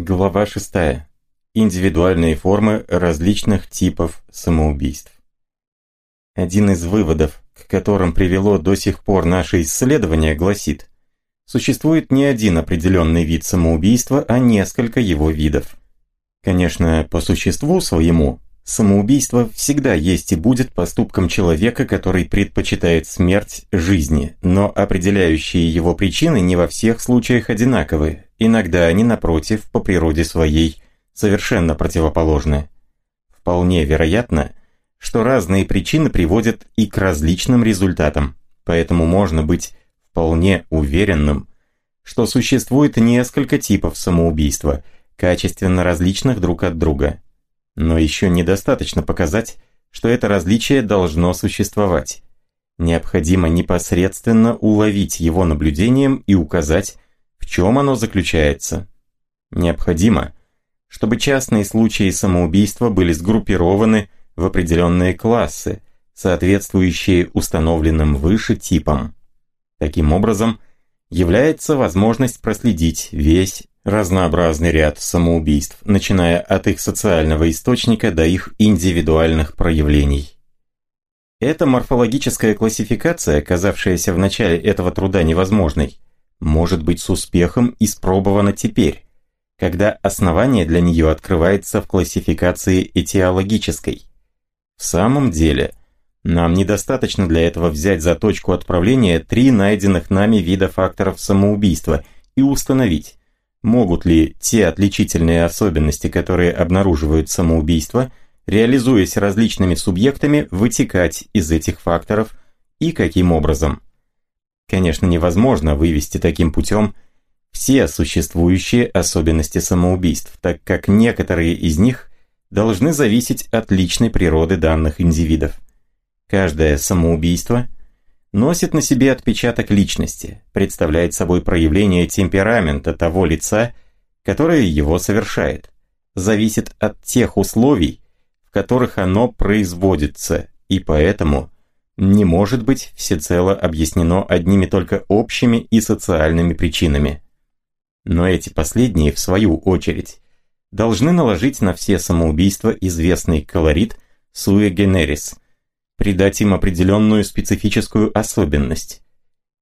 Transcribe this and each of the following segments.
Глава 6. Индивидуальные формы различных типов самоубийств. Один из выводов, к которым привело до сих пор наше исследование, гласит, существует не один определенный вид самоубийства, а несколько его видов. Конечно, по существу своему, самоубийство всегда есть и будет поступком человека, который предпочитает смерть жизни, но определяющие его причины не во всех случаях одинаковы, Иногда они, напротив, по природе своей, совершенно противоположны. Вполне вероятно, что разные причины приводят и к различным результатам, поэтому можно быть вполне уверенным, что существует несколько типов самоубийства, качественно различных друг от друга. Но еще недостаточно показать, что это различие должно существовать. Необходимо непосредственно уловить его наблюдением и указать, в чем оно заключается? Необходимо, чтобы частные случаи самоубийства были сгруппированы в определенные классы, соответствующие установленным выше типам. Таким образом, является возможность проследить весь разнообразный ряд самоубийств, начиная от их социального источника до их индивидуальных проявлений. Эта морфологическая классификация, оказавшаяся в начале этого труда невозможной, может быть с успехом испробована теперь, когда основание для нее открывается в классификации этиологической. В самом деле, нам недостаточно для этого взять за точку отправления три найденных нами вида факторов самоубийства и установить, могут ли те отличительные особенности, которые обнаруживают самоубийство, реализуясь различными субъектами, вытекать из этих факторов и каким образом. Конечно, невозможно вывести таким путем все существующие особенности самоубийств, так как некоторые из них должны зависеть от личной природы данных индивидов. Каждое самоубийство носит на себе отпечаток личности, представляет собой проявление темперамента того лица, которое его совершает, зависит от тех условий, в которых оно производится, и поэтому – не может быть всецело объяснено одними только общими и социальными причинами. Но эти последние, в свою очередь, должны наложить на все самоубийства известный колорит generis, придать им определенную специфическую особенность.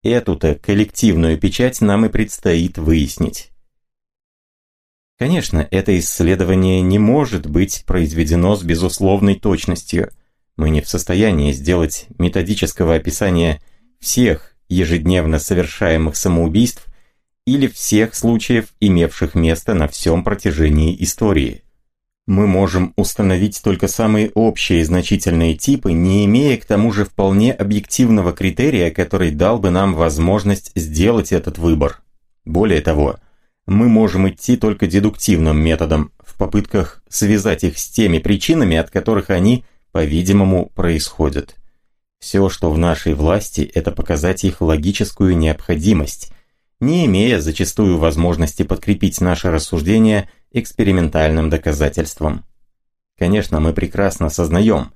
Эту-то коллективную печать нам и предстоит выяснить. Конечно, это исследование не может быть произведено с безусловной точностью – мы не в состоянии сделать методического описания всех ежедневно совершаемых самоубийств или всех случаев, имевших место на всем протяжении истории. Мы можем установить только самые общие значительные типы, не имея к тому же вполне объективного критерия, который дал бы нам возможность сделать этот выбор. Более того, мы можем идти только дедуктивным методом в попытках связать их с теми причинами, от которых они – по-видимому, происходят. Все, что в нашей власти, это показать их логическую необходимость, не имея зачастую возможности подкрепить наше рассуждение экспериментальным доказательством. Конечно, мы прекрасно сознаем,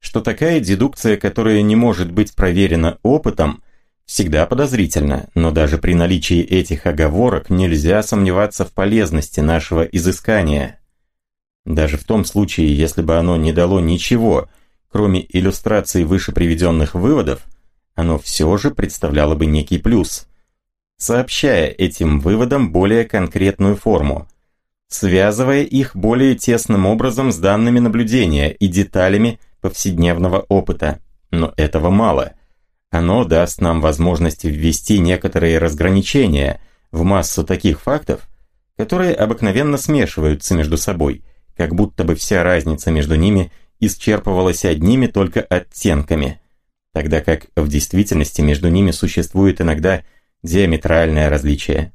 что такая дедукция, которая не может быть проверена опытом, всегда подозрительна, но даже при наличии этих оговорок нельзя сомневаться в полезности нашего изыскания – даже в том случае, если бы оно не дало ничего, кроме иллюстраций выше приведенных выводов, оно все же представляло бы некий плюс, сообщая этим выводам более конкретную форму, связывая их более тесным образом с данными наблюдения и деталями повседневного опыта. Но этого мало. Оно даст нам возможность ввести некоторые разграничения в массу таких фактов, которые обыкновенно смешиваются между собой – как будто бы вся разница между ними исчерпывалась одними только оттенками, тогда как в действительности между ними существует иногда диаметральное различие.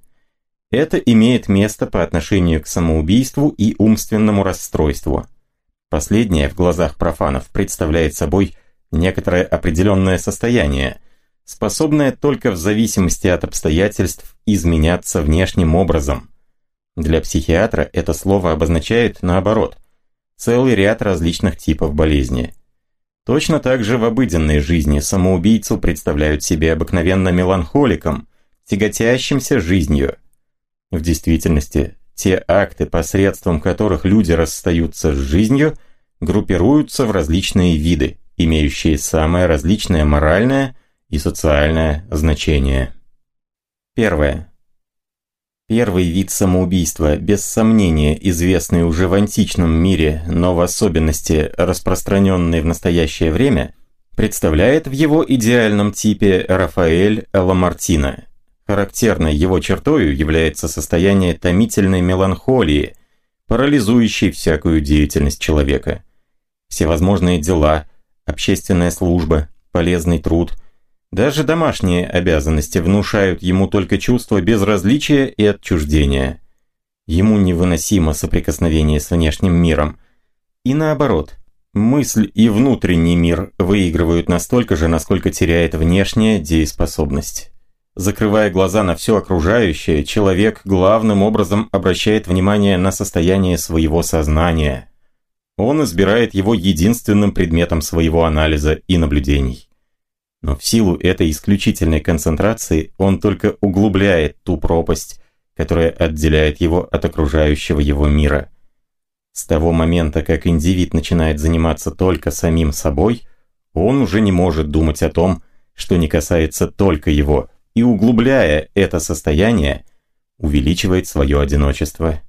Это имеет место по отношению к самоубийству и умственному расстройству. Последнее в глазах профанов представляет собой некоторое определенное состояние, способное только в зависимости от обстоятельств изменяться внешним образом – для психиатра это слово обозначает, наоборот, целый ряд различных типов болезни. Точно так же в обыденной жизни самоубийцу представляют себе обыкновенно меланхоликом, тяготящимся жизнью. В действительности, те акты, посредством которых люди расстаются с жизнью, группируются в различные виды, имеющие самое различное моральное и социальное значение. Первое. Первый вид самоубийства, без сомнения известный уже в античном мире, но в особенности распространенный в настоящее время, представляет в его идеальном типе Рафаэль Ламартина. Характерной его чертою является состояние томительной меланхолии, парализующей всякую деятельность человека. Всевозможные дела, общественная служба, полезный труд, даже домашние обязанности внушают ему только чувство безразличия и отчуждения. Ему невыносимо соприкосновение с внешним миром. И наоборот, мысль и внутренний мир выигрывают настолько же, насколько теряет внешняя дееспособность. Закрывая глаза на все окружающее, человек главным образом обращает внимание на состояние своего сознания. Он избирает его единственным предметом своего анализа и наблюдений. Но в силу этой исключительной концентрации он только углубляет ту пропасть, которая отделяет его от окружающего его мира. С того момента, как индивид начинает заниматься только самим собой, он уже не может думать о том, что не касается только его – и углубляя это состояние, увеличивает свое одиночество.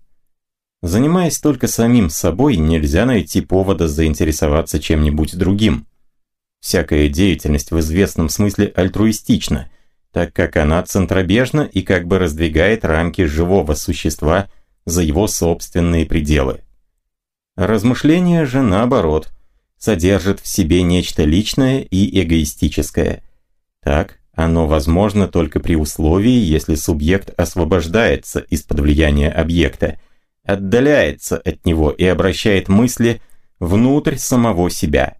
Занимаясь только самим собой, нельзя найти повода заинтересоваться чем-нибудь другим. Всякая деятельность в известном смысле альтруистична, так как она центробежна и как бы раздвигает рамки живого существа за его собственные пределы. Размышление же, наоборот, содержит в себе нечто личное и эгоистическое. Так, оно возможно только при условии, если субъект освобождается из-под влияния объекта, отдаляется от него и обращает мысли внутрь самого себя.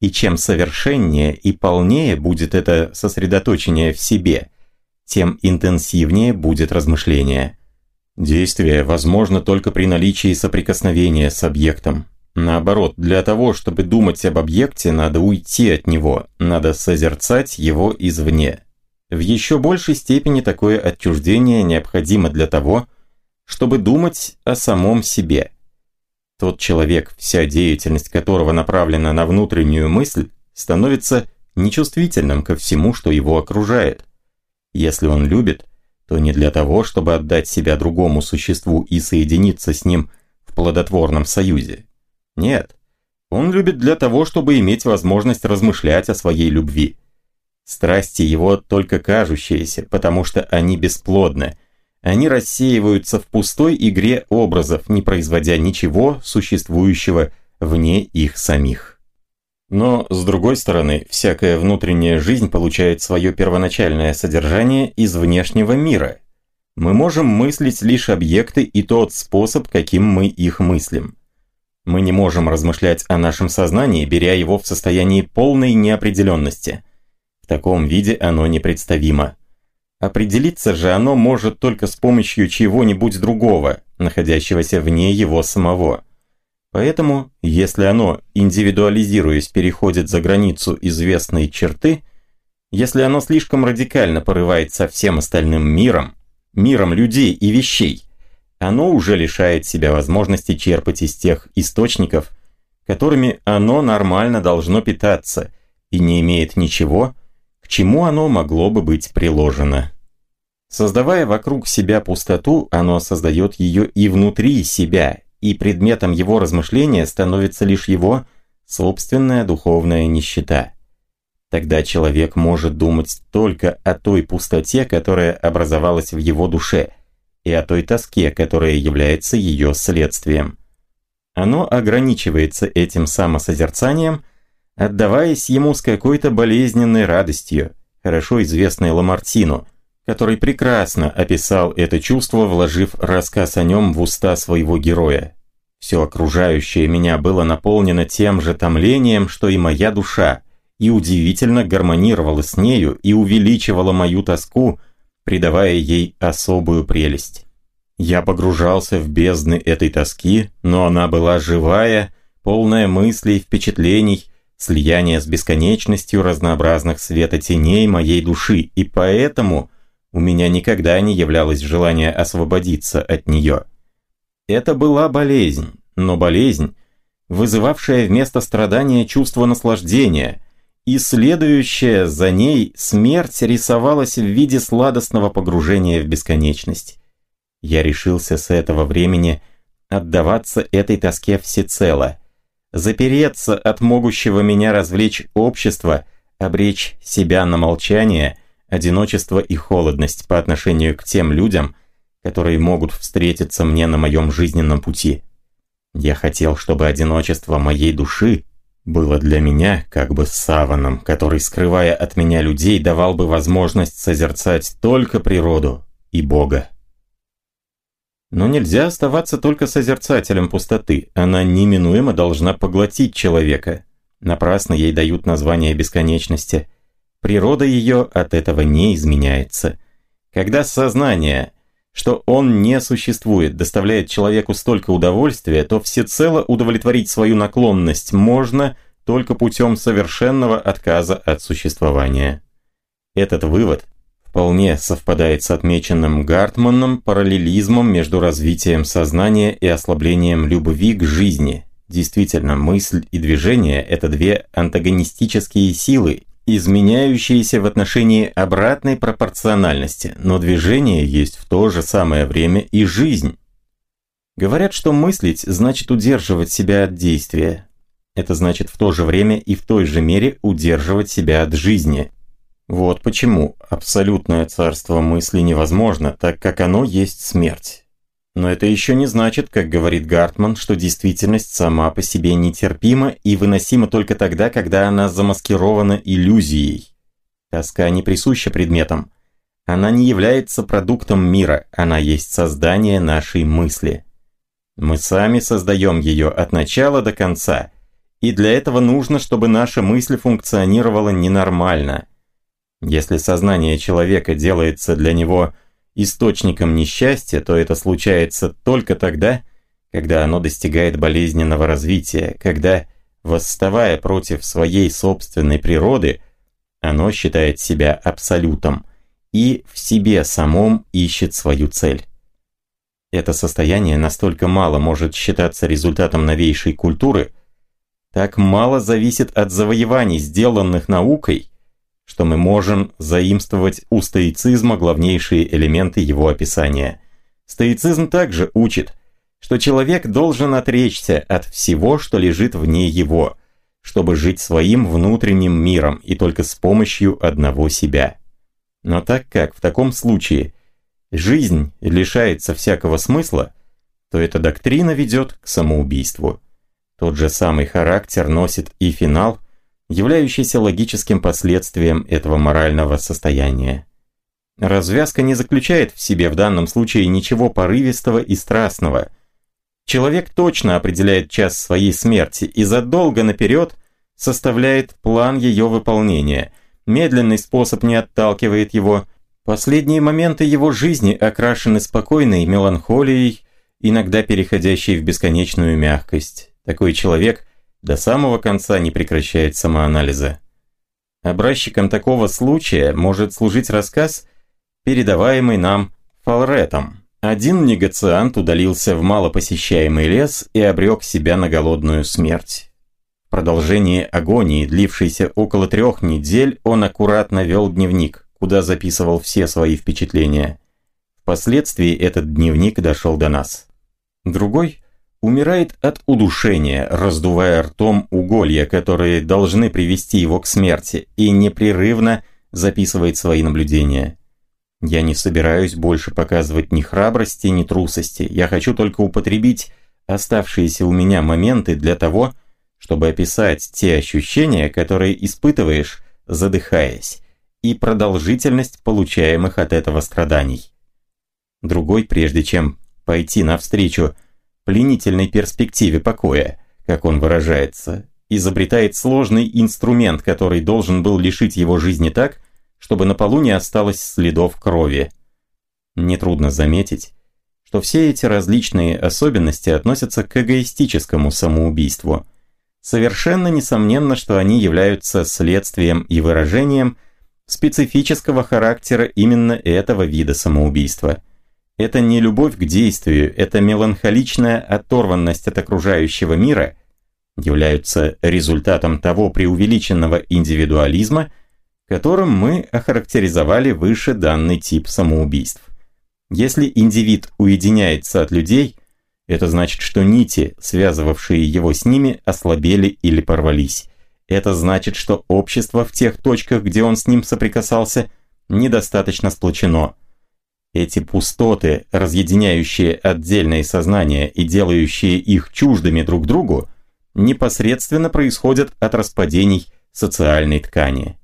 И чем совершеннее и полнее будет это сосредоточение в себе, тем интенсивнее будет размышление. Действие возможно только при наличии соприкосновения с объектом. Наоборот, для того, чтобы думать об объекте, надо уйти от него, надо созерцать его извне. В еще большей степени такое отчуждение необходимо для того, чтобы думать о самом себе. Тот человек, вся деятельность которого направлена на внутреннюю мысль, становится нечувствительным ко всему, что его окружает. Если он любит, то не для того, чтобы отдать себя другому существу и соединиться с ним в плодотворном союзе. Нет, он любит для того, чтобы иметь возможность размышлять о своей любви. Страсти его только кажущиеся, потому что они бесплодны. Они рассеиваются в пустой игре образов, не производя ничего существующего вне их самих. Но, с другой стороны, всякая внутренняя жизнь получает свое первоначальное содержание из внешнего мира. Мы можем мыслить лишь объекты и тот способ, каким мы их мыслим. Мы не можем размышлять о нашем сознании, беря его в состоянии полной неопределенности. В таком виде оно непредставимо. Определиться же оно может только с помощью чего-нибудь другого, находящегося вне его самого. Поэтому, если оно, индивидуализируясь, переходит за границу известной черты, если оно слишком радикально порывает со всем остальным миром, миром людей и вещей, оно уже лишает себя возможности черпать из тех источников, которыми оно нормально должно питаться, и не имеет ничего, к чему оно могло бы быть приложено. Создавая вокруг себя пустоту, оно создает ее и внутри себя, и предметом его размышления становится лишь его собственная духовная нищета. Тогда человек может думать только о той пустоте, которая образовалась в его душе – и о той тоске, которая является ее следствием. Оно ограничивается этим самосозерцанием, отдаваясь ему с какой-то болезненной радостью, хорошо известной Ламартину, который прекрасно описал это чувство, вложив рассказ о нем в уста своего героя. Все окружающее меня было наполнено тем же томлением, что и моя душа, и удивительно гармонировало с нею и увеличивало мою тоску, придавая ей особую прелесть. Я погружался в бездны этой тоски, но она была живая, полная мыслей, впечатлений, слияния с бесконечностью разнообразных светотеней моей души, и поэтому у меня никогда не являлось желания освободиться от нее. Это была болезнь, но болезнь, вызывавшая вместо страдания чувство наслаждения, и следующая за ней смерть рисовалась в виде сладостного погружения в бесконечность. Я решился с этого времени отдаваться этой тоске всецело, запереться от могущего меня развлечь общество, обречь себя на молчание, одиночество и холодность по отношению к тем людям, которые могут встретиться мне на моем жизненном пути. Я хотел, чтобы одиночество моей души было для меня как бы саваном, который, скрывая от меня людей, давал бы возможность созерцать только природу и Бога. Но нельзя оставаться только созерцателем пустоты, она неминуемо должна поглотить человека. Напрасно ей дают название бесконечности. Природа ее от этого не изменяется. Когда сознание что он не существует, доставляет человеку столько удовольствия, то всецело удовлетворить свою наклонность можно только путем совершенного отказа от существования. Этот вывод вполне совпадает с отмеченным Гартманом параллелизмом между развитием сознания и ослаблением любви к жизни. Действительно, мысль и движение – это две антагонистические силы, изменяющиеся в отношении обратной пропорциональности, но движение есть в то же самое время и жизнь. Говорят, что мыслить значит удерживать себя от действия. Это значит в то же время и в той же мере удерживать себя от жизни. Вот почему абсолютное царство мысли невозможно, так как оно есть смерть. Но это еще не значит, как говорит Гартман, что действительность сама по себе нетерпима и выносима только тогда, когда она замаскирована иллюзией. Тоска не присуща предметам. Она не является продуктом мира, она есть создание нашей мысли. Мы сами создаем ее от начала до конца, и для этого нужно, чтобы наша мысль функционировала ненормально. Если сознание человека делается для него – источником несчастья, то это случается только тогда, когда оно достигает болезненного развития, когда, восставая против своей собственной природы, оно считает себя абсолютом и в себе самом ищет свою цель. Это состояние настолько мало может считаться результатом новейшей культуры, так мало зависит от завоеваний, сделанных наукой, что мы можем заимствовать у стоицизма главнейшие элементы его описания. Стоицизм также учит, что человек должен отречься от всего, что лежит вне его, чтобы жить своим внутренним миром и только с помощью одного себя. Но так как в таком случае жизнь лишается всякого смысла, то эта доктрина ведет к самоубийству. Тот же самый характер носит и финал – являющийся логическим последствием этого морального состояния. Развязка не заключает в себе в данном случае ничего порывистого и страстного. Человек точно определяет час своей смерти и задолго наперед составляет план ее выполнения. Медленный способ не отталкивает его. Последние моменты его жизни окрашены спокойной меланхолией, иногда переходящей в бесконечную мягкость. Такой человек до самого конца не прекращает самоанализа. Образчиком такого случая может служить рассказ, передаваемый нам Фалретом. Один негациант удалился в малопосещаемый лес и обрек себя на голодную смерть. В продолжении агонии, длившейся около трех недель, он аккуратно вел дневник, куда записывал все свои впечатления. Впоследствии этот дневник дошел до нас. Другой – умирает от удушения, раздувая ртом уголья, которые должны привести его к смерти, и непрерывно записывает свои наблюдения. Я не собираюсь больше показывать ни храбрости, ни трусости. Я хочу только употребить оставшиеся у меня моменты для того, чтобы описать те ощущения, которые испытываешь, задыхаясь, и продолжительность получаемых от этого страданий. Другой, прежде чем пойти навстречу, пленительной перспективе покоя, как он выражается, изобретает сложный инструмент, который должен был лишить его жизни так, чтобы на полу не осталось следов крови. Нетрудно заметить, что все эти различные особенности относятся к эгоистическому самоубийству. Совершенно несомненно, что они являются следствием и выражением специфического характера именно этого вида самоубийства – Это не любовь к действию, это меланхоличная оторванность от окружающего мира являются результатом того преувеличенного индивидуализма, которым мы охарактеризовали выше данный тип самоубийств. Если индивид уединяется от людей, это значит, что нити, связывавшие его с ними, ослабели или порвались. Это значит, что общество в тех точках, где он с ним соприкасался, недостаточно сплочено. Эти пустоты, разъединяющие отдельные сознания и делающие их чуждыми друг другу, непосредственно происходят от распадений социальной ткани.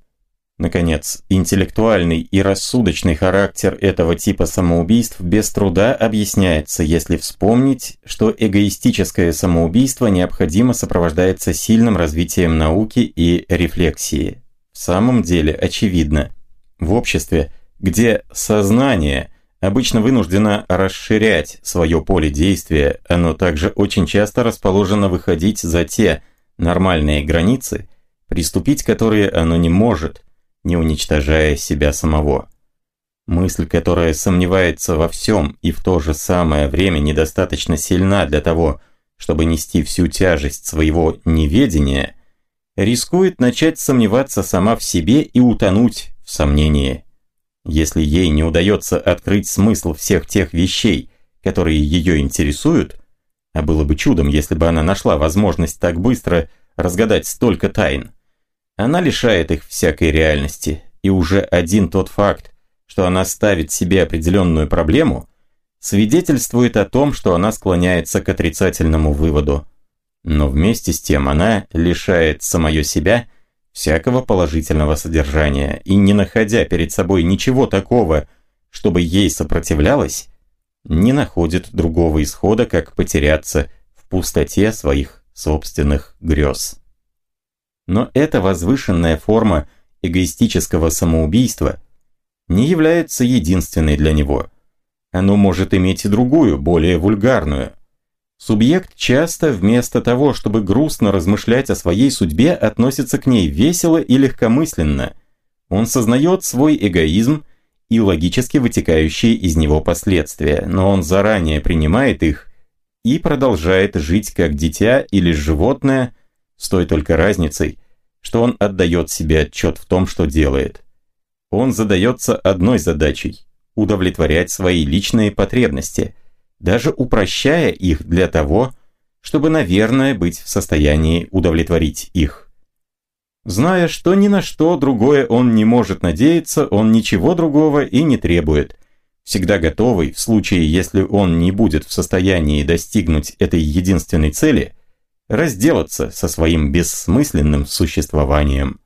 Наконец, интеллектуальный и рассудочный характер этого типа самоубийств без труда объясняется, если вспомнить, что эгоистическое самоубийство необходимо сопровождается сильным развитием науки и рефлексии. В самом деле, очевидно, в обществе, где сознание обычно вынуждено расширять свое поле действия, оно также очень часто расположено выходить за те нормальные границы, приступить которые оно не может, не уничтожая себя самого. Мысль, которая сомневается во всем и в то же самое время недостаточно сильна для того, чтобы нести всю тяжесть своего неведения, рискует начать сомневаться сама в себе и утонуть в сомнении. Если ей не удается открыть смысл всех тех вещей, которые ее интересуют, а было бы чудом, если бы она нашла возможность так быстро разгадать столько тайн, она лишает их всякой реальности, и уже один тот факт, что она ставит себе определенную проблему, свидетельствует о том, что она склоняется к отрицательному выводу. Но вместе с тем она лишает самое себя всякого положительного содержания, и не находя перед собой ничего такого, чтобы ей сопротивлялось, не находит другого исхода, как потеряться в пустоте своих собственных грез. Но эта возвышенная форма эгоистического самоубийства не является единственной для него. Оно может иметь и другую, более вульгарную. Субъект часто вместо того, чтобы грустно размышлять о своей судьбе, относится к ней весело и легкомысленно. Он сознает свой эгоизм и логически вытекающие из него последствия, но он заранее принимает их и продолжает жить как дитя или животное – с той только разницей, что он отдает себе отчет в том, что делает. Он задается одной задачей – удовлетворять свои личные потребности, даже упрощая их для того, чтобы, наверное, быть в состоянии удовлетворить их. Зная, что ни на что другое он не может надеяться, он ничего другого и не требует. Всегда готовый, в случае, если он не будет в состоянии достигнуть этой единственной цели – разделаться со своим бессмысленным существованием.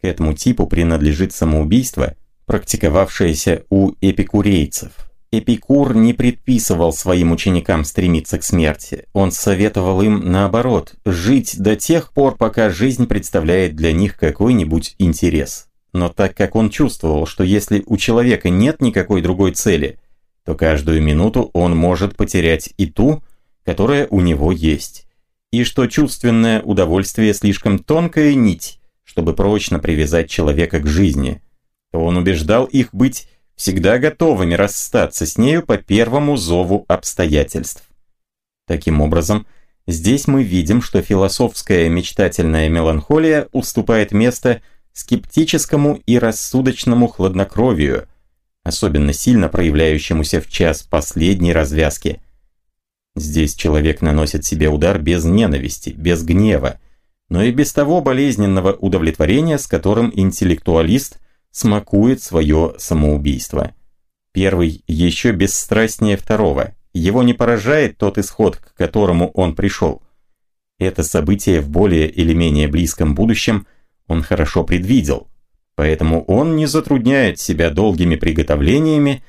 К этому типу принадлежит самоубийство, практиковавшееся у эпикурейцев. Эпикур не предписывал своим ученикам стремиться к смерти. Он советовал им, наоборот, жить до тех пор, пока жизнь представляет для них какой-нибудь интерес. Но так как он чувствовал, что если у человека нет никакой другой цели, то каждую минуту он может потерять и ту, которая у него есть и что чувственное удовольствие слишком тонкая нить, чтобы прочно привязать человека к жизни, то он убеждал их быть всегда готовыми расстаться с нею по первому зову обстоятельств. Таким образом, здесь мы видим, что философская мечтательная меланхолия уступает место скептическому и рассудочному хладнокровию, особенно сильно проявляющемуся в час последней развязки – Здесь человек наносит себе удар без ненависти, без гнева, но и без того болезненного удовлетворения, с которым интеллектуалист смакует свое самоубийство. Первый еще бесстрастнее второго. Его не поражает тот исход, к которому он пришел. Это событие в более или менее близком будущем он хорошо предвидел, поэтому он не затрудняет себя долгими приготовлениями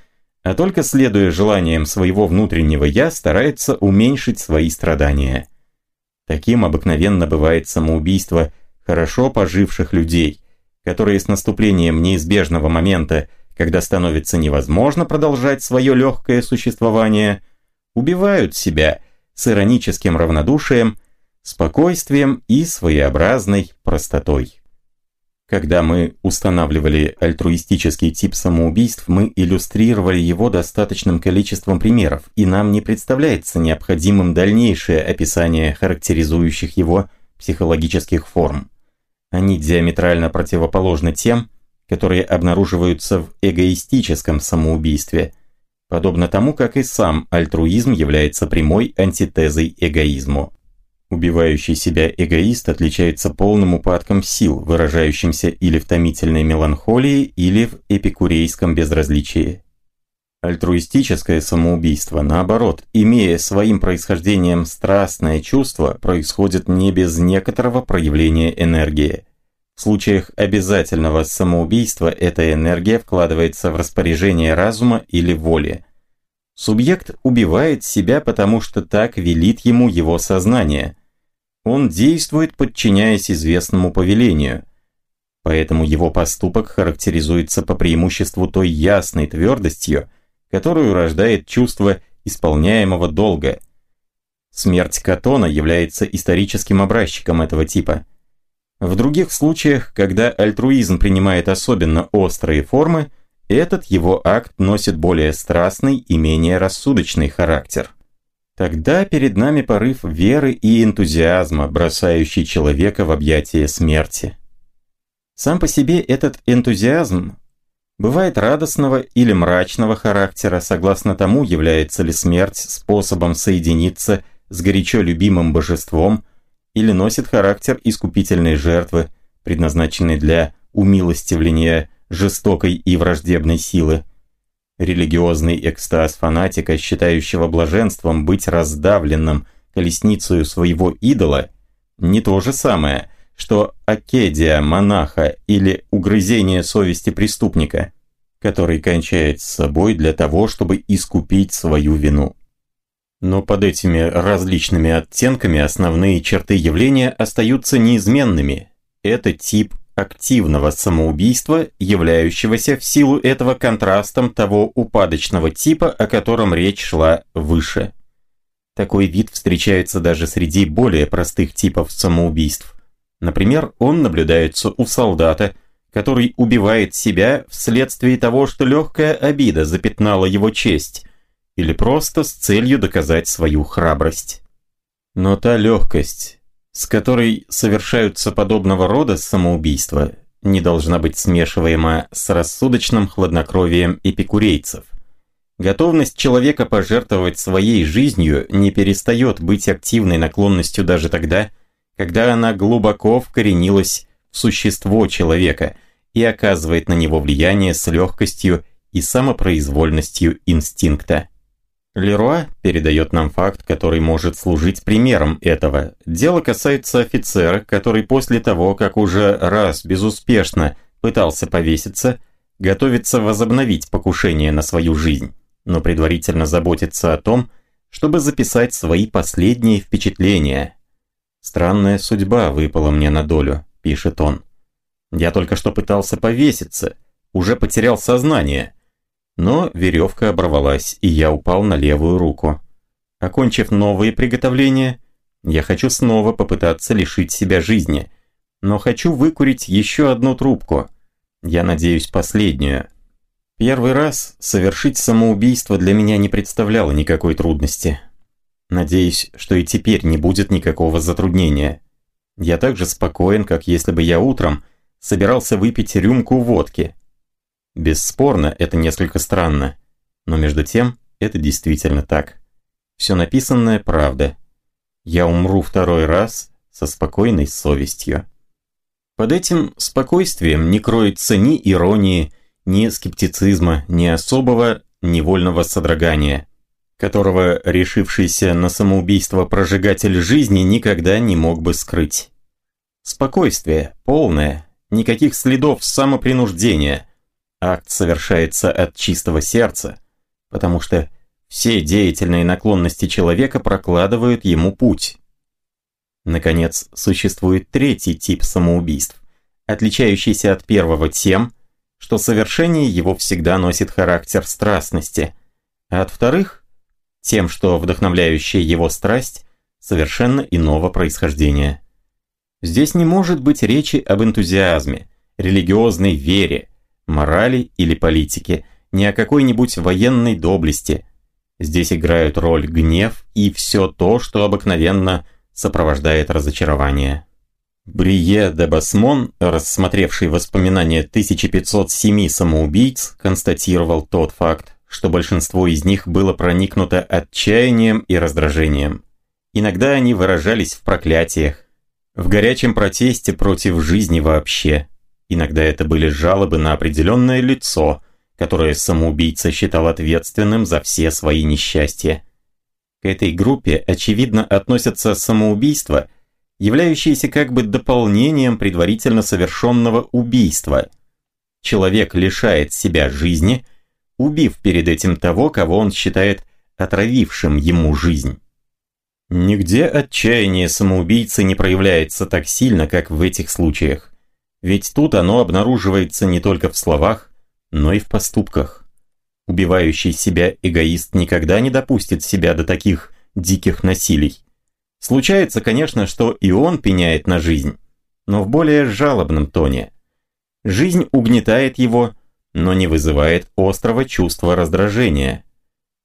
а только следуя желаниям своего внутреннего «я», старается уменьшить свои страдания. Таким обыкновенно бывает самоубийство хорошо поживших людей, которые с наступлением неизбежного момента, когда становится невозможно продолжать свое легкое существование, убивают себя с ироническим равнодушием, спокойствием и своеобразной простотой. Когда мы устанавливали альтруистический тип самоубийств, мы иллюстрировали его достаточным количеством примеров, и нам не представляется необходимым дальнейшее описание характеризующих его психологических форм. Они диаметрально противоположны тем, которые обнаруживаются в эгоистическом самоубийстве, подобно тому, как и сам альтруизм является прямой антитезой эгоизму. Убивающий себя эгоист отличается полным упадком сил, выражающимся или в томительной меланхолии, или в эпикурейском безразличии. Альтруистическое самоубийство, наоборот, имея своим происхождением страстное чувство, происходит не без некоторого проявления энергии. В случаях обязательного самоубийства эта энергия вкладывается в распоряжение разума или воли. Субъект убивает себя, потому что так велит ему его сознание. Он действует, подчиняясь известному повелению. Поэтому его поступок характеризуется по преимуществу той ясной твердостью, которую рождает чувство исполняемого долга. Смерть Катона является историческим образчиком этого типа. В других случаях, когда альтруизм принимает особенно острые формы, этот его акт носит более страстный и менее рассудочный характер. Тогда перед нами порыв веры и энтузиазма, бросающий человека в объятия смерти. Сам по себе этот энтузиазм бывает радостного или мрачного характера, согласно тому, является ли смерть способом соединиться с горячо любимым божеством или носит характер искупительной жертвы, предназначенной для умилостивления жестокой и враждебной силы. Религиозный экстаз фанатика, считающего блаженством быть раздавленным колесницей своего идола, не то же самое, что акедия монаха или угрызение совести преступника, который кончает с собой для того, чтобы искупить свою вину. Но под этими различными оттенками основные черты явления остаются неизменными. Это тип активного самоубийства, являющегося в силу этого контрастом того упадочного типа, о котором речь шла выше. Такой вид встречается даже среди более простых типов самоубийств. Например, он наблюдается у солдата, который убивает себя вследствие того, что легкая обида запятнала его честь, или просто с целью доказать свою храбрость. Но та легкость, с которой совершаются подобного рода самоубийства, не должна быть смешиваема с рассудочным хладнокровием эпикурейцев. Готовность человека пожертвовать своей жизнью не перестает быть активной наклонностью даже тогда, когда она глубоко вкоренилась в существо человека и оказывает на него влияние с легкостью и самопроизвольностью инстинкта. Леруа передает нам факт, который может служить примером этого. Дело касается офицера, который после того, как уже раз безуспешно пытался повеситься, готовится возобновить покушение на свою жизнь, но предварительно заботится о том, чтобы записать свои последние впечатления. «Странная судьба выпала мне на долю», – пишет он. «Я только что пытался повеситься, уже потерял сознание» Но веревка оборвалась, и я упал на левую руку. Окончив новые приготовления, я хочу снова попытаться лишить себя жизни, но хочу выкурить еще одну трубку. Я надеюсь, последнюю. Первый раз совершить самоубийство для меня не представляло никакой трудности. Надеюсь, что и теперь не будет никакого затруднения. Я так же спокоен, как если бы я утром собирался выпить рюмку водки – Бесспорно, это несколько странно, но между тем это действительно так. Все написанное правда. Я умру второй раз со спокойной совестью. Под этим спокойствием не кроется ни иронии, ни скептицизма, ни особого невольного содрогания, которого решившийся на самоубийство прожигатель жизни никогда не мог бы скрыть. Спокойствие, полное, никаких следов самопринуждения – акт совершается от чистого сердца, потому что все деятельные наклонности человека прокладывают ему путь. Наконец, существует третий тип самоубийств, отличающийся от первого тем, что совершение его всегда носит характер страстности, а от вторых – тем, что вдохновляющая его страсть совершенно иного происхождения. Здесь не может быть речи об энтузиазме, религиозной вере, морали или политике, ни о какой-нибудь военной доблести. Здесь играют роль гнев и все то, что обыкновенно сопровождает разочарование. Брие де Басмон, рассмотревший воспоминания 1507 самоубийц, констатировал тот факт, что большинство из них было проникнуто отчаянием и раздражением. Иногда они выражались в проклятиях, в горячем протесте против жизни вообще. Иногда это были жалобы на определенное лицо, которое самоубийца считал ответственным за все свои несчастья. К этой группе, очевидно, относятся самоубийства, являющиеся как бы дополнением предварительно совершенного убийства. Человек лишает себя жизни, убив перед этим того, кого он считает отравившим ему жизнь. Нигде отчаяние самоубийцы не проявляется так сильно, как в этих случаях. Ведь тут оно обнаруживается не только в словах, но и в поступках. Убивающий себя эгоист никогда не допустит себя до таких диких насилий. Случается, конечно, что и он пеняет на жизнь, но в более жалобном тоне. Жизнь угнетает его, но не вызывает острого чувства раздражения.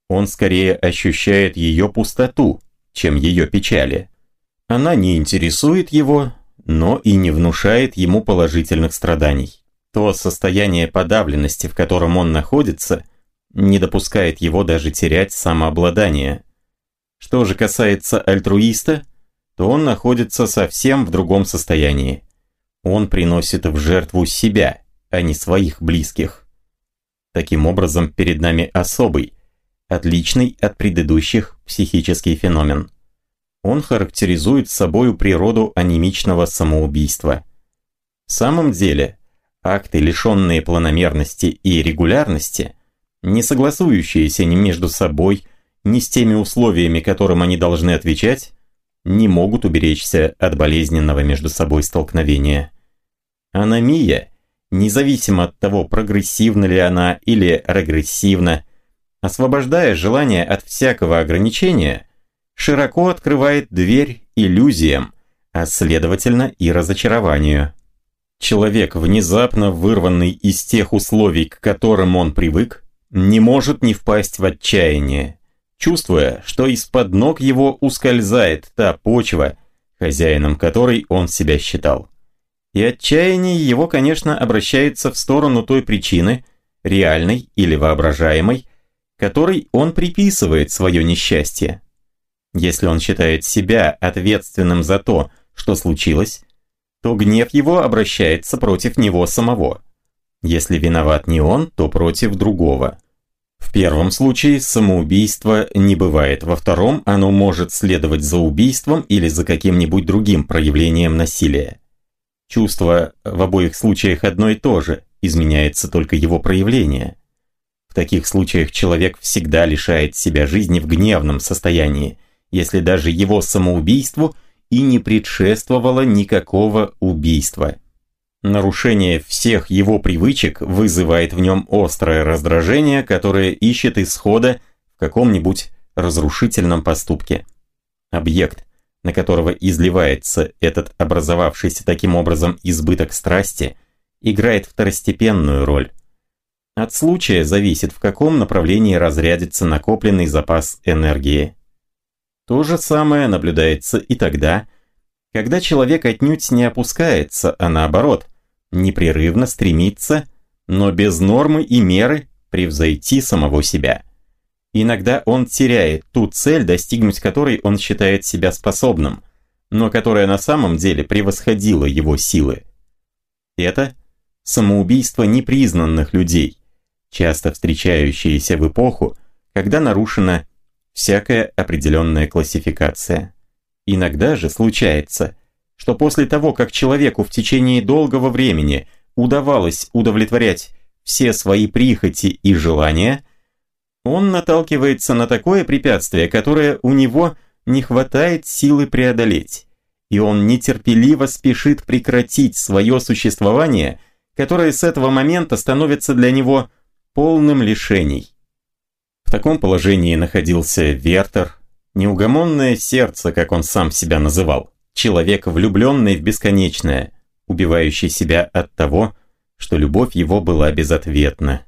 Он скорее ощущает ее пустоту, чем ее печали. Она не интересует его, но и не внушает ему положительных страданий. То состояние подавленности, в котором он находится, не допускает его даже терять самообладание. Что же касается альтруиста, то он находится совсем в другом состоянии. Он приносит в жертву себя, а не своих близких. Таким образом, перед нами особый, отличный от предыдущих психический феномен. Он характеризует собою природу анемичного самоубийства. В самом деле, акты, лишенные планомерности и регулярности – не согласующиеся ни между собой, ни с теми условиями, которым они должны отвечать, не могут уберечься от болезненного между собой столкновения. Аномия, независимо от того, прогрессивна ли она или регрессивна, освобождая желание от всякого ограничения, широко открывает дверь иллюзиям, а следовательно и разочарованию. Человек, внезапно вырванный из тех условий, к которым он привык, не может не впасть в отчаяние, чувствуя, что из-под ног его ускользает та почва, хозяином которой он себя считал. И отчаяние его, конечно, обращается в сторону той причины, реальной или воображаемой, которой он приписывает свое несчастье. Если он считает себя ответственным за то, что случилось, то гнев его обращается против него самого. Если виноват не он, то против другого. В первом случае самоубийство не бывает, во втором оно может следовать за убийством или за каким-нибудь другим проявлением насилия. Чувство в обоих случаях одно и то же, изменяется только его проявление. В таких случаях человек всегда лишает себя жизни в гневном состоянии, если даже его самоубийству и не предшествовало никакого убийства. Нарушение всех его привычек вызывает в нем острое раздражение, которое ищет исхода в каком-нибудь разрушительном поступке. Объект, на которого изливается этот образовавшийся таким образом избыток страсти, играет второстепенную роль. От случая зависит, в каком направлении разрядится накопленный запас энергии. То же самое наблюдается и тогда, когда человек отнюдь не опускается, а наоборот, непрерывно стремится, но без нормы и меры превзойти самого себя. Иногда он теряет ту цель, достигнуть которой он считает себя способным, но которая на самом деле превосходила его силы. Это самоубийство непризнанных людей, часто встречающиеся в эпоху, когда нарушена всякая определенная классификация. Иногда же случается, что после того, как человеку в течение долгого времени удавалось удовлетворять все свои прихоти и желания, он наталкивается на такое препятствие, которое у него не хватает силы преодолеть, и он нетерпеливо спешит прекратить свое существование, которое с этого момента становится для него полным лишений. В таком положении находился Вертер, неугомонное сердце, как он сам себя называл человек, влюбленный в бесконечное, убивающий себя от того, что любовь его была безответна.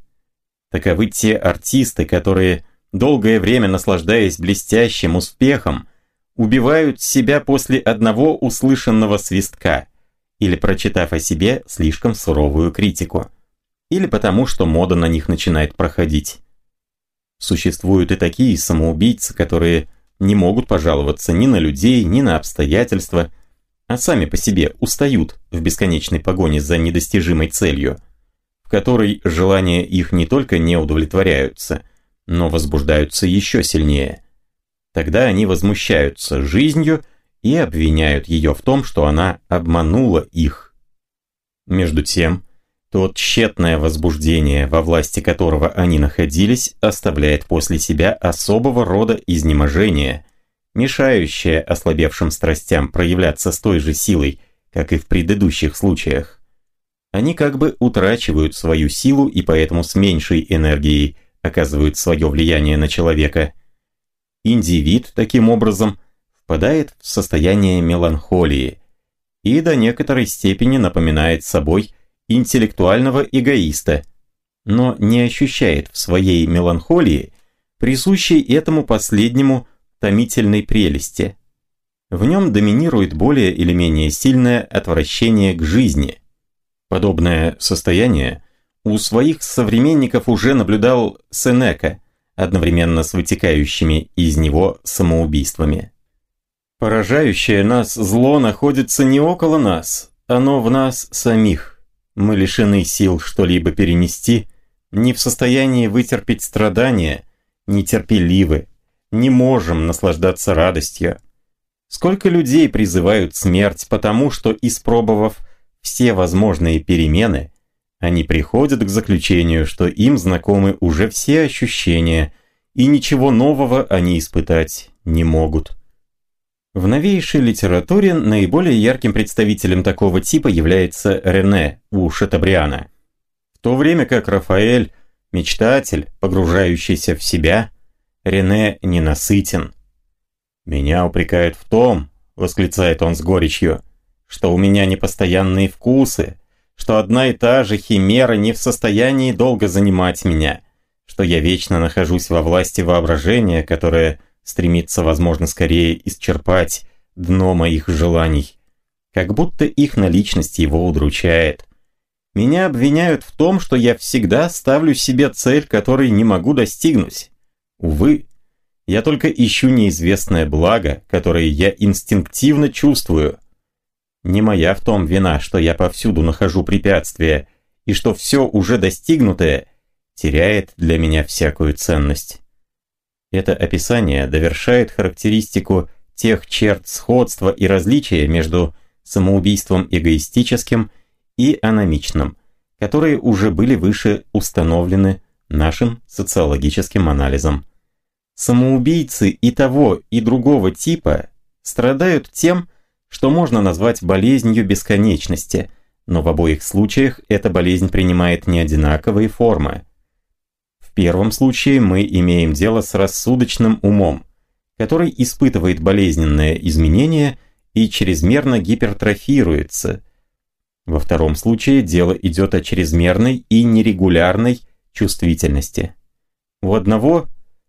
Таковы те артисты, которые, долгое время наслаждаясь блестящим успехом, убивают себя после одного услышанного свистка или прочитав о себе слишком суровую критику, или потому, что мода на них начинает проходить. Существуют и такие самоубийцы, которые не могут пожаловаться ни на людей, ни на обстоятельства, а сами по себе устают в бесконечной погоне за недостижимой целью, которой желания их не только не удовлетворяются, но возбуждаются еще сильнее. Тогда они возмущаются жизнью и обвиняют ее в том, что она обманула их. Между тем, то тщетное возбуждение, во власти которого они находились, оставляет после себя особого рода изнеможение, мешающее ослабевшим страстям проявляться с той же силой, как и в предыдущих случаях. Они как бы утрачивают свою силу и поэтому с меньшей энергией оказывают свое влияние на человека. Индивид, таким образом, впадает в состояние меланхолии и до некоторой степени напоминает собой – интеллектуального эгоиста, но не ощущает в своей меланхолии присущей этому последнему томительной прелести. В нем доминирует более или менее сильное отвращение к жизни. Подобное состояние у своих современников уже наблюдал Сенека, одновременно с вытекающими из него самоубийствами. Поражающее нас зло находится не около нас, оно в нас самих. Мы лишены сил что-либо перенести, не в состоянии вытерпеть страдания, нетерпеливы, не можем наслаждаться радостью. Сколько людей призывают смерть, потому что, испробовав все возможные перемены, они приходят к заключению, что им знакомы уже все ощущения, и ничего нового они испытать не могут. В новейшей литературе наиболее ярким представителем такого типа является Рене у Шатабриана. В то время как Рафаэль – мечтатель, погружающийся в себя, Рене ненасытен. «Меня упрекают в том», – восклицает он с горечью, – «что у меня непостоянные вкусы, что одна и та же химера не в состоянии долго занимать меня, что я вечно нахожусь во власти воображения, которое – стремится, возможно, скорее исчерпать дно моих желаний. Как будто их наличность его удручает. Меня обвиняют в том, что я всегда ставлю себе цель, которой не могу достигнуть. Увы, я только ищу неизвестное благо, которое я инстинктивно чувствую. Не моя в том вина, что я повсюду нахожу препятствия, и что все уже достигнутое теряет для меня всякую ценность. Это описание довершает характеристику тех черт сходства и различия между самоубийством эгоистическим и аномичным, которые уже были выше установлены нашим социологическим анализом. Самоубийцы и того, и другого типа страдают тем, что можно назвать болезнью бесконечности, но в обоих случаях эта болезнь принимает не одинаковые формы. В первом случае мы имеем дело с рассудочным умом, который испытывает болезненное изменение и чрезмерно гипертрофируется. Во втором случае дело идет о чрезмерной и нерегулярной чувствительности. У одного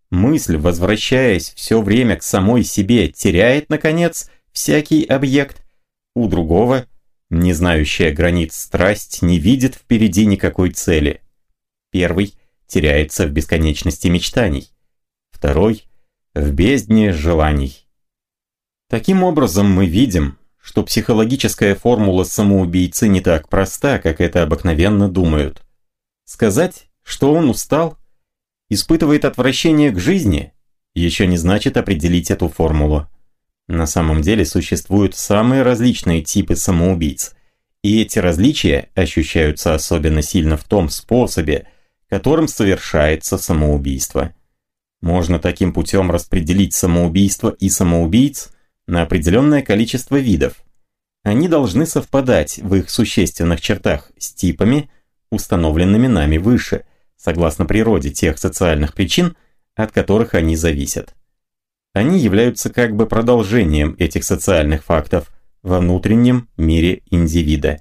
мысль, возвращаясь все время к самой себе, теряет, наконец, всякий объект, у другого, не знающая границ страсть, не видит впереди никакой цели. Первый – теряется в бесконечности мечтаний. Второй – в бездне желаний. Таким образом, мы видим, что психологическая формула самоубийцы не так проста, как это обыкновенно думают. Сказать, что он устал, испытывает отвращение к жизни, еще не значит определить эту формулу. На самом деле существуют самые различные типы самоубийц, и эти различия ощущаются особенно сильно в том способе, которым совершается самоубийство. Можно таким путем распределить самоубийство и самоубийц на определенное количество видов. Они должны совпадать в их существенных чертах с типами, установленными нами выше, согласно природе тех социальных причин, от которых они зависят. Они являются как бы продолжением этих социальных фактов во внутреннем мире индивида.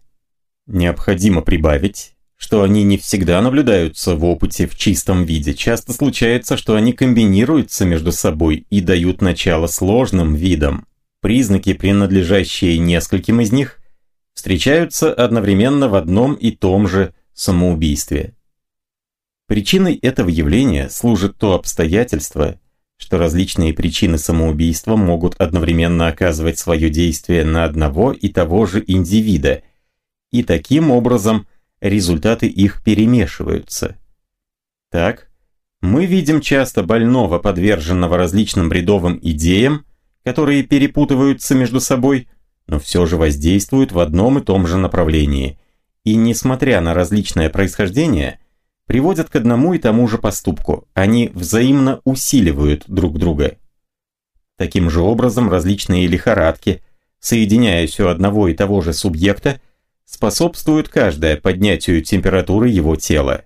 Необходимо прибавить, что они не всегда наблюдаются в опыте в чистом виде. Часто случается, что они комбинируются между собой и дают начало сложным видам. Признаки, принадлежащие нескольким из них, встречаются одновременно в одном и том же самоубийстве. Причиной этого явления служит то обстоятельство, что различные причины самоубийства могут одновременно оказывать свое действие на одного и того же индивида, и таким образом результаты их перемешиваются. Так, мы видим часто больного, подверженного различным бредовым идеям, которые перепутываются между собой, но все же воздействуют в одном и том же направлении, и, несмотря на различное происхождение, приводят к одному и тому же поступку, они взаимно усиливают друг друга. Таким же образом различные лихорадки, соединяясь у одного и того же субъекта, способствуют каждое поднятию температуры его тела.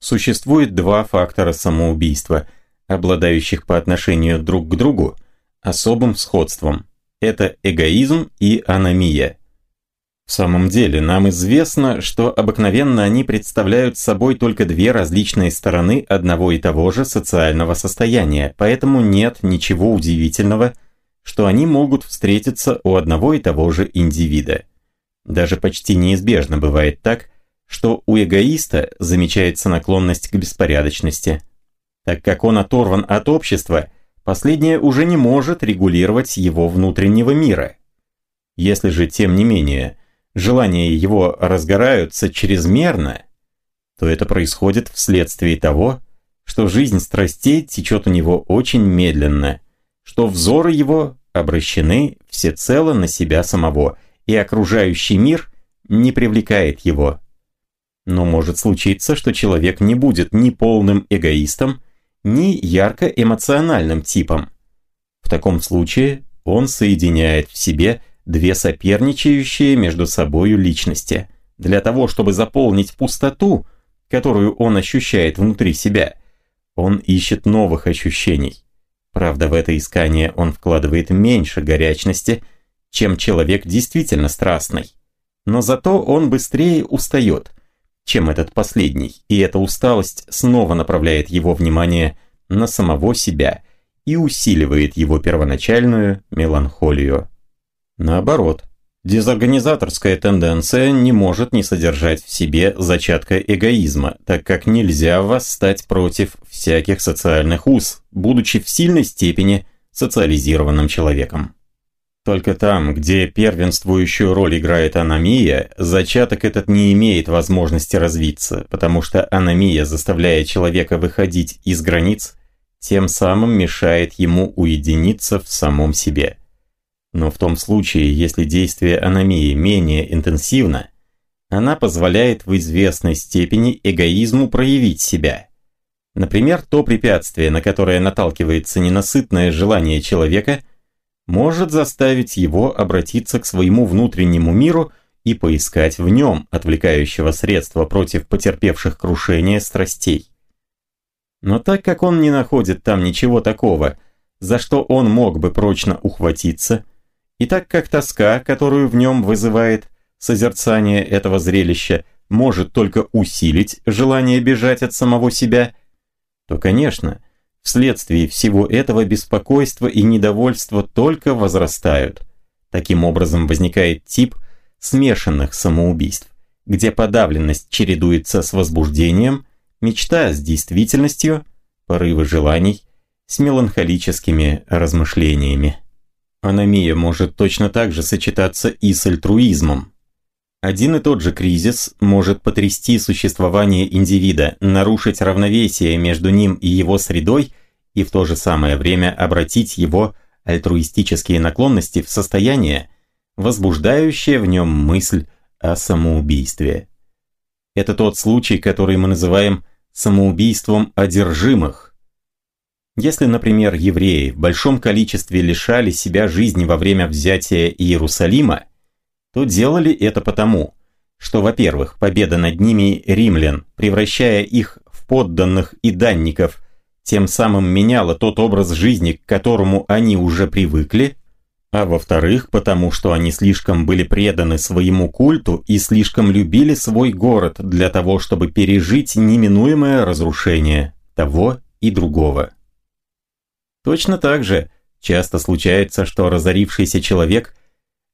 Существует два фактора самоубийства, обладающих по отношению друг к другу особым сходством. Это эгоизм и аномия. В самом деле, нам известно, что обыкновенно они представляют собой только две различные стороны одного и того же социального состояния, поэтому нет ничего удивительного, что они могут встретиться у одного и того же индивида. Даже почти неизбежно бывает так, что у эгоиста замечается наклонность к беспорядочности. Так как он оторван от общества, последнее уже не может регулировать его внутреннего мира. Если же, тем не менее, желания его разгораются чрезмерно, то это происходит вследствие того, что жизнь страстей течет у него очень медленно, что взоры его обращены всецело на себя самого, и окружающий мир не привлекает его. Но может случиться, что человек не будет ни полным эгоистом, ни ярко-эмоциональным типом. В таком случае он соединяет в себе две соперничающие между собою личности. Для того, чтобы заполнить пустоту, которую он ощущает внутри себя, он ищет новых ощущений. Правда, в это искание он вкладывает меньше горячности, чем человек действительно страстный. Но зато он быстрее устает, чем этот последний, и эта усталость снова направляет его внимание на самого себя и усиливает его первоначальную меланхолию. Наоборот, дезорганизаторская тенденция не может не содержать в себе зачатка эгоизма, так как нельзя восстать против всяких социальных уз, будучи в сильной степени социализированным человеком. Только там, где первенствующую роль играет аномия, зачаток этот не имеет возможности развиться, потому что аномия, заставляя человека выходить из границ, тем самым мешает ему уединиться в самом себе. Но в том случае, если действие аномии менее интенсивно, она позволяет в известной степени эгоизму проявить себя. Например, то препятствие, на которое наталкивается ненасытное желание человека, может заставить его обратиться к своему внутреннему миру и поискать в нем отвлекающего средства против потерпевших крушения страстей. Но так как он не находит там ничего такого, за что он мог бы прочно ухватиться, и так как тоска, которую в нем вызывает созерцание этого зрелища, может только усилить желание бежать от самого себя, то, конечно, вследствие всего этого беспокойство и недовольство только возрастают. Таким образом возникает тип смешанных самоубийств, где подавленность чередуется с возбуждением, мечта с действительностью, порывы желаний с меланхолическими размышлениями. Аномия может точно так же сочетаться и с альтруизмом. Один и тот же кризис может потрясти существование индивида, нарушить равновесие между ним и его средой и в то же самое время обратить его альтруистические наклонности в состояние, возбуждающее в нем мысль о самоубийстве. Это тот случай, который мы называем самоубийством одержимых, если, например, евреи в большом количестве лишали себя жизни во время взятия Иерусалима, то делали это потому, что, во-первых, победа над ними римлян, превращая их в подданных и данников, тем самым меняла тот образ жизни, к которому они уже привыкли, а во-вторых, потому что они слишком были преданы своему культу и слишком любили свой город для того, чтобы пережить неминуемое разрушение того и другого. Точно так же часто случается, что разорившийся человек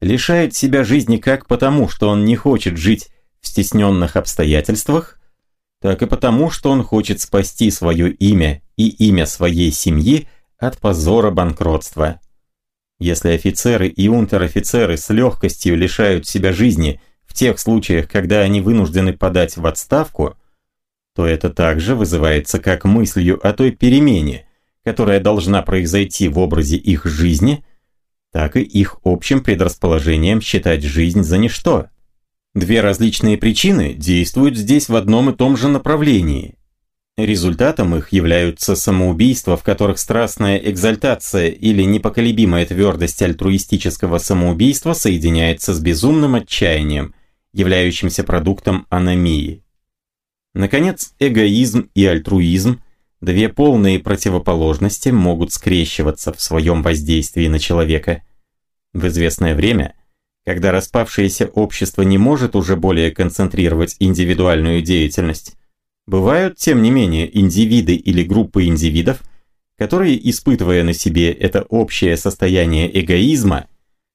лишает себя жизни как потому, что он не хочет жить в стесненных обстоятельствах, так и потому, что он хочет спасти свое имя и имя своей семьи от позора банкротства. Если офицеры и унтер-офицеры с легкостью лишают себя жизни в тех случаях, когда они вынуждены подать в отставку, то это также вызывается как мыслью о той перемене, которая должна произойти в образе их жизни, так и их общим предрасположением считать жизнь за ничто. Две различные причины действуют здесь в одном и том же направлении, Результатом их являются самоубийства, в которых страстная экзальтация или непоколебимая твердость альтруистического самоубийства соединяется с безумным отчаянием, являющимся продуктом аномии. Наконец, эгоизм и альтруизм, две полные противоположности, могут скрещиваться в своем воздействии на человека. В известное время, когда распавшееся общество не может уже более концентрировать индивидуальную деятельность, Бывают, тем не менее, индивиды или группы индивидов, которые, испытывая на себе это общее состояние эгоизма,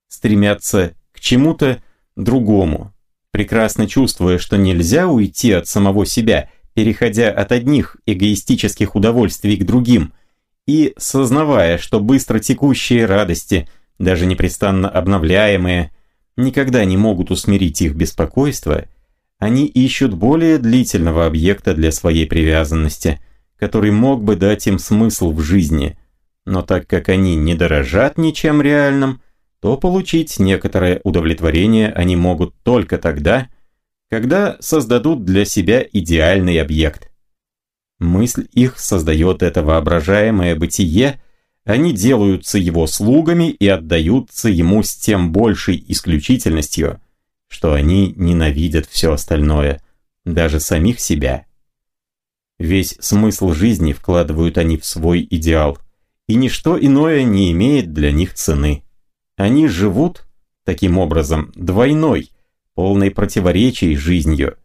стремятся к чему-то другому, прекрасно чувствуя, что нельзя уйти от самого себя, переходя от одних эгоистических удовольствий к другим, и сознавая, что быстро текущие радости, даже непрестанно обновляемые, никогда не могут усмирить их беспокойство – они ищут более длительного объекта для своей привязанности, который мог бы дать им смысл в жизни. Но так как они не дорожат ничем реальным, то получить некоторое удовлетворение они могут только тогда, когда создадут для себя идеальный объект. Мысль их создает это воображаемое бытие, они делаются его слугами и отдаются ему с тем большей исключительностью – что они ненавидят все остальное, даже самих себя. Весь смысл жизни вкладывают они в свой идеал, и ничто иное не имеет для них цены. Они живут, таким образом, двойной, полной противоречий жизнью,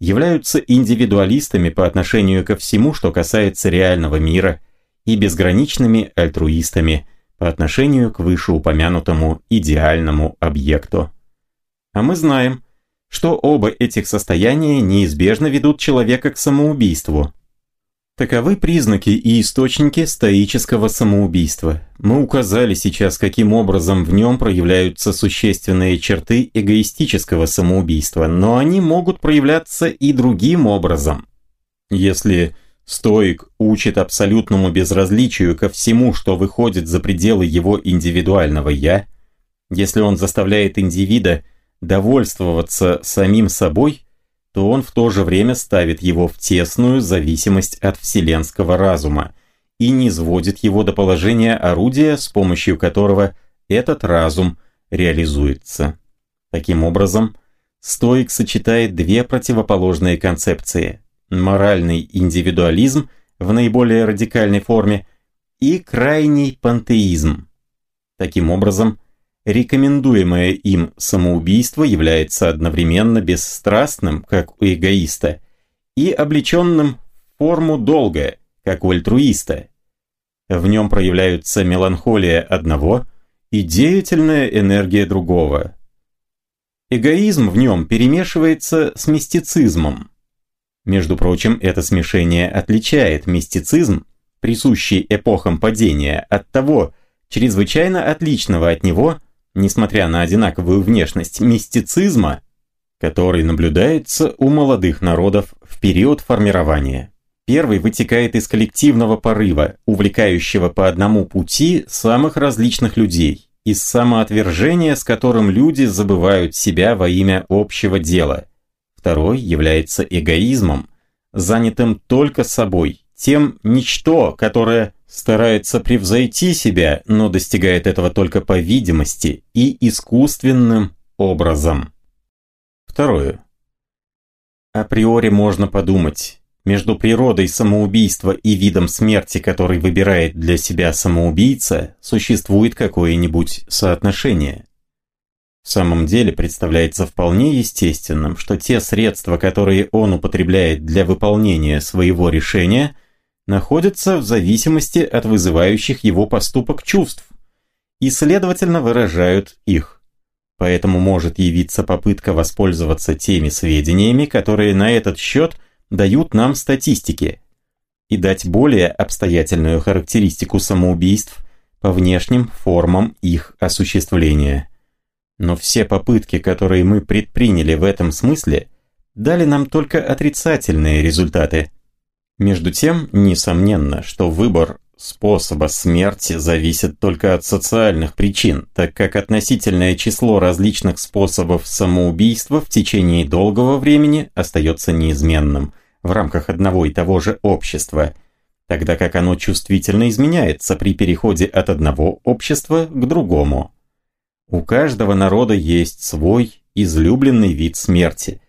являются индивидуалистами по отношению ко всему, что касается реального мира, и безграничными альтруистами по отношению к вышеупомянутому идеальному объекту. А мы знаем, что оба этих состояния неизбежно ведут человека к самоубийству. Таковы признаки и источники стоического самоубийства. Мы указали сейчас, каким образом в нем проявляются существенные черты эгоистического самоубийства, но они могут проявляться и другим образом. Если стоик учит абсолютному безразличию ко всему, что выходит за пределы его индивидуального «я», если он заставляет индивида довольствоваться самим собой, то он в то же время ставит его в тесную зависимость от вселенского разума и не сводит его до положения орудия, с помощью которого этот разум реализуется. Таким образом, стоик сочетает две противоположные концепции – моральный индивидуализм в наиболее радикальной форме и крайний пантеизм. Таким образом, рекомендуемое им самоубийство является одновременно бесстрастным, как у эгоиста, и облеченным в форму долга, как у альтруиста. В нем проявляются меланхолия одного и деятельная энергия другого. Эгоизм в нем перемешивается с мистицизмом. Между прочим, это смешение отличает мистицизм, присущий эпохам падения, от того, чрезвычайно отличного от него, несмотря на одинаковую внешность мистицизма, который наблюдается у молодых народов в период формирования. Первый вытекает из коллективного порыва, увлекающего по одному пути самых различных людей, из самоотвержения, с которым люди забывают себя во имя общего дела. Второй является эгоизмом, занятым только собой, тем ничто, которое старается превзойти себя, но достигает этого только по видимости и искусственным образом. Второе. Априори можно подумать, между природой самоубийства и видом смерти, который выбирает для себя самоубийца, существует какое-нибудь соотношение. В самом деле представляется вполне естественным, что те средства, которые он употребляет для выполнения своего решения, находятся в зависимости от вызывающих его поступок чувств и, следовательно, выражают их. Поэтому может явиться попытка воспользоваться теми сведениями, которые на этот счет дают нам статистики, и дать более обстоятельную характеристику самоубийств по внешним формам их осуществления. Но все попытки, которые мы предприняли в этом смысле, дали нам только отрицательные результаты. Между тем, несомненно, что выбор способа смерти зависит только от социальных причин, так как относительное число различных способов самоубийства в течение долгого времени остается неизменным в рамках одного и того же общества, тогда как оно чувствительно изменяется при переходе от одного общества к другому. У каждого народа есть свой излюбленный вид смерти,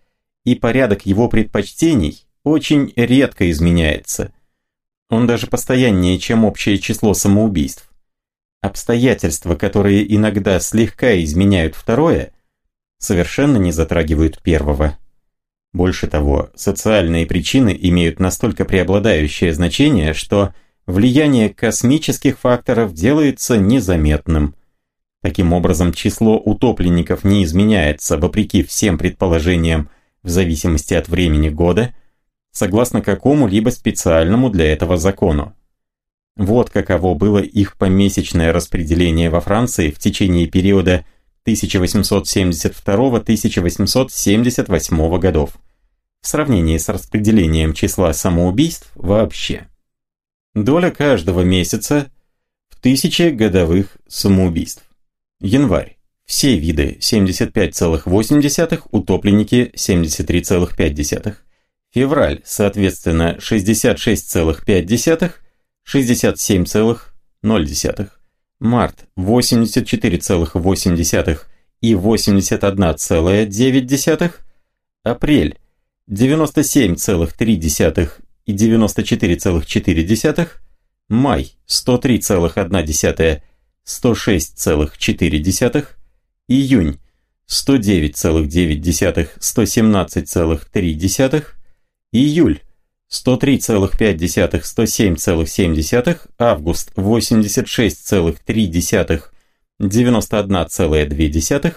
и порядок его предпочтений очень редко изменяется. Он даже постояннее, чем общее число самоубийств. Обстоятельства, которые иногда слегка изменяют второе, совершенно не затрагивают первого. Больше того, социальные причины имеют настолько преобладающее значение, что влияние космических факторов делается незаметным – Таким образом, число утопленников не изменяется, вопреки всем предположениям, в зависимости от времени года, согласно какому-либо специальному для этого закону. Вот каково было их помесячное распределение во Франции в течение периода 1872-1878 годов, в сравнении с распределением числа самоубийств вообще. Доля каждого месяца в тысяче годовых самоубийств. Январь. Все виды 75,8, утопленники 73,5. Февраль, соответственно, 66,5, 67,0. Март 84,8 и 81,9. Апрель 97,3 и 94,4. Май 103,1 106,4, июнь 109,9, 117,3, июль 103,5, 107,7, август 86,3, 91,2,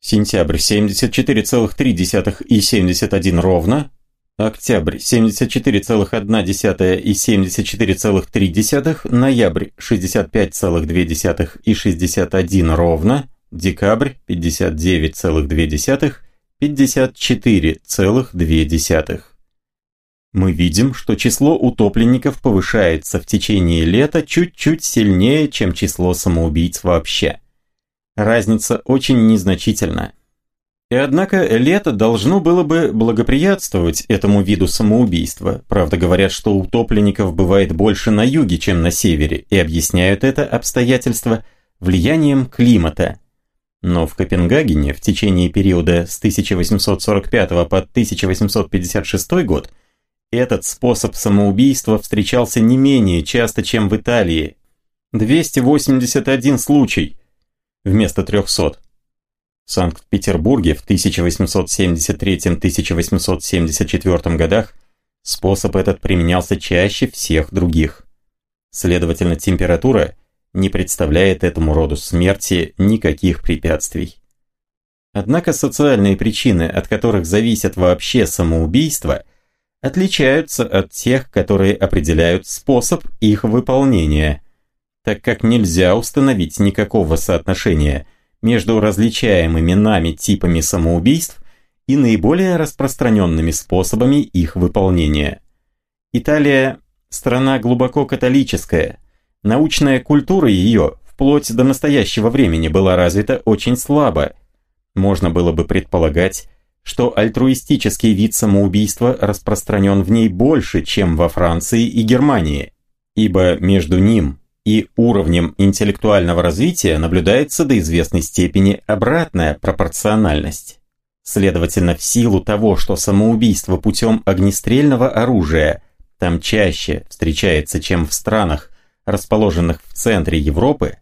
сентябрь 74,3 и 71 ровно, Октябрь 74,1 и 74,3, ноябрь 65,2 и 61 ровно, декабрь 59,2, 54,2. Мы видим, что число утопленников повышается в течение лета чуть-чуть сильнее, чем число самоубийц вообще. Разница очень незначительна. И однако лето должно было бы благоприятствовать этому виду самоубийства. Правда, говорят, что утопленников бывает больше на юге, чем на севере, и объясняют это обстоятельство влиянием климата. Но в Копенгагене в течение периода с 1845 по 1856 год этот способ самоубийства встречался не менее часто, чем в Италии. 281 случай вместо 300. В Санкт-Петербурге в 1873-1874 годах способ этот применялся чаще всех других. Следовательно, температура не представляет этому роду смерти никаких препятствий. Однако социальные причины, от которых зависят вообще самоубийства, отличаются от тех, которые определяют способ их выполнения, так как нельзя установить никакого соотношения – между различаемыми нами типами самоубийств и наиболее распространенными способами их выполнения. Италия – страна глубоко католическая. Научная культура ее вплоть до настоящего времени была развита очень слабо. Можно было бы предполагать, что альтруистический вид самоубийства распространен в ней больше, чем во Франции и Германии, ибо между ним и уровнем интеллектуального развития наблюдается до известной степени обратная пропорциональность. Следовательно, в силу того, что самоубийство путем огнестрельного оружия там чаще встречается, чем в странах, расположенных в центре Европы,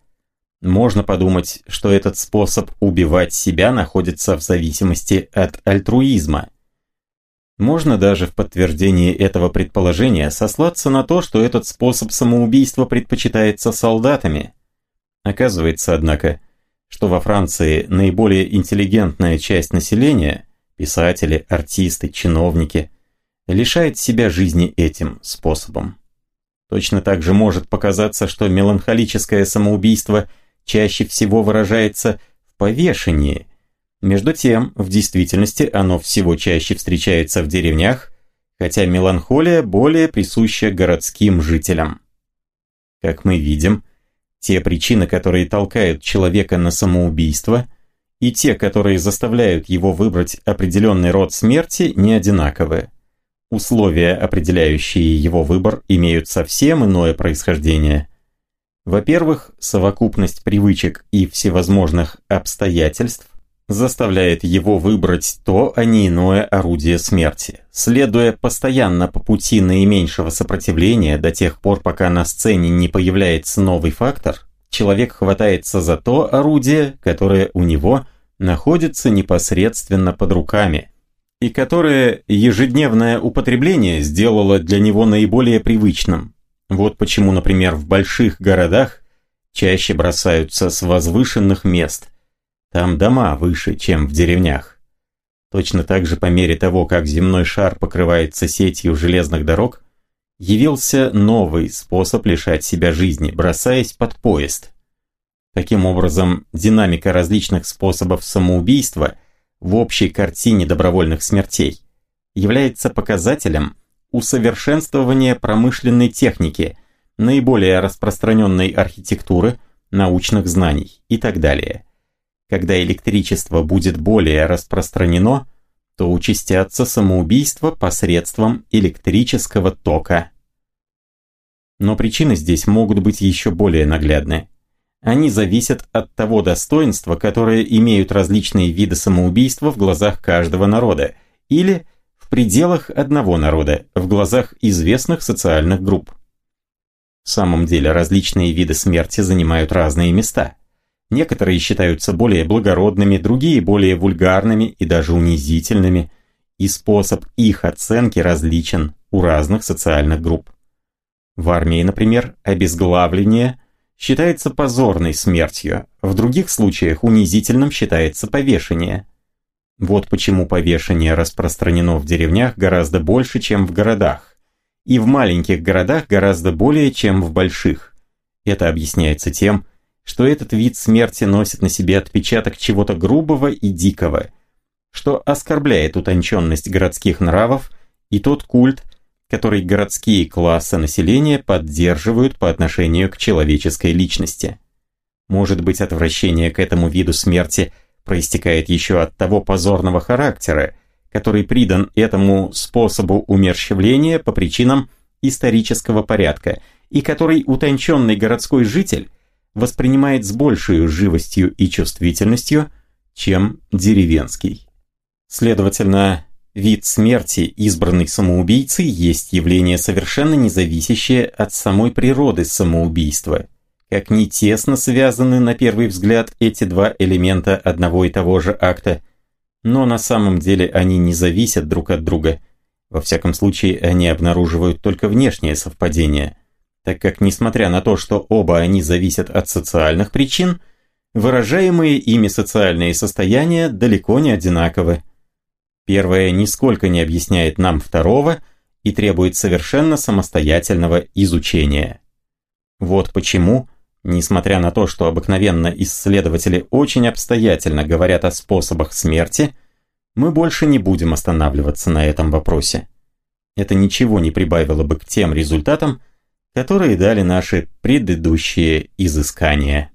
можно подумать, что этот способ убивать себя находится в зависимости от альтруизма. Можно даже в подтверждении этого предположения сослаться на то, что этот способ самоубийства предпочитается солдатами. Оказывается, однако, что во Франции наиболее интеллигентная часть населения, писатели, артисты, чиновники, лишает себя жизни этим способом. Точно так же может показаться, что меланхолическое самоубийство чаще всего выражается в повешении. Между тем, в действительности оно всего чаще встречается в деревнях, хотя меланхолия более присуща городским жителям. Как мы видим, те причины, которые толкают человека на самоубийство, и те, которые заставляют его выбрать определенный род смерти, не одинаковы. Условия, определяющие его выбор, имеют совсем иное происхождение. Во-первых, совокупность привычек и всевозможных обстоятельств заставляет его выбрать то, а не иное орудие смерти. Следуя постоянно по пути наименьшего сопротивления до тех пор, пока на сцене не появляется новый фактор, человек хватается за то орудие, которое у него находится непосредственно под руками, и которое ежедневное употребление сделало для него наиболее привычным. Вот почему, например, в больших городах чаще бросаются с возвышенных мест, там дома выше, чем в деревнях. Точно так же по мере того, как земной шар покрывается сетью железных дорог, явился новый способ лишать себя жизни, бросаясь под поезд. Таким образом, динамика различных способов самоубийства в общей картине добровольных смертей является показателем усовершенствования промышленной техники, наиболее распространенной архитектуры, научных знаний и так далее – когда электричество будет более распространено, то участятся самоубийства посредством электрического тока. Но причины здесь могут быть еще более наглядны. Они зависят от того достоинства, которое имеют различные виды самоубийства в глазах каждого народа, или пределах одного народа, в глазах известных социальных групп. В самом деле различные виды смерти занимают разные места – Некоторые считаются более благородными, другие более вульгарными и даже унизительными, и способ их оценки различен у разных социальных групп. В армии, например, обезглавление считается позорной смертью, в других случаях унизительным считается повешение. Вот почему повешение распространено в деревнях гораздо больше, чем в городах, и в маленьких городах гораздо более, чем в больших. Это объясняется тем, что этот вид смерти носит на себе отпечаток чего-то грубого и дикого, что оскорбляет утонченность городских нравов и тот культ, который городские классы населения поддерживают по отношению к человеческой личности. Может быть, отвращение к этому виду смерти проистекает еще от того позорного характера, который придан этому способу умерщвления по причинам исторического порядка, и который утонченный городской житель – воспринимает с большей живостью и чувствительностью, чем деревенский. Следовательно, вид смерти, избранный самоубийцей, есть явление совершенно независящее от самой природы самоубийства. Как ни тесно связаны на первый взгляд эти два элемента одного и того же акта, но на самом деле они не зависят друг от друга. Во всяком случае, они обнаруживают только внешнее совпадение – так как, несмотря на то, что оба они зависят от социальных причин, выражаемые ими социальные состояния далеко не одинаковы. Первое нисколько не объясняет нам второго и требует совершенно самостоятельного изучения. Вот почему, несмотря на то, что обыкновенно исследователи очень обстоятельно говорят о способах смерти, мы больше не будем останавливаться на этом вопросе. Это ничего не прибавило бы к тем результатам, которые дали наши предыдущие изыскания.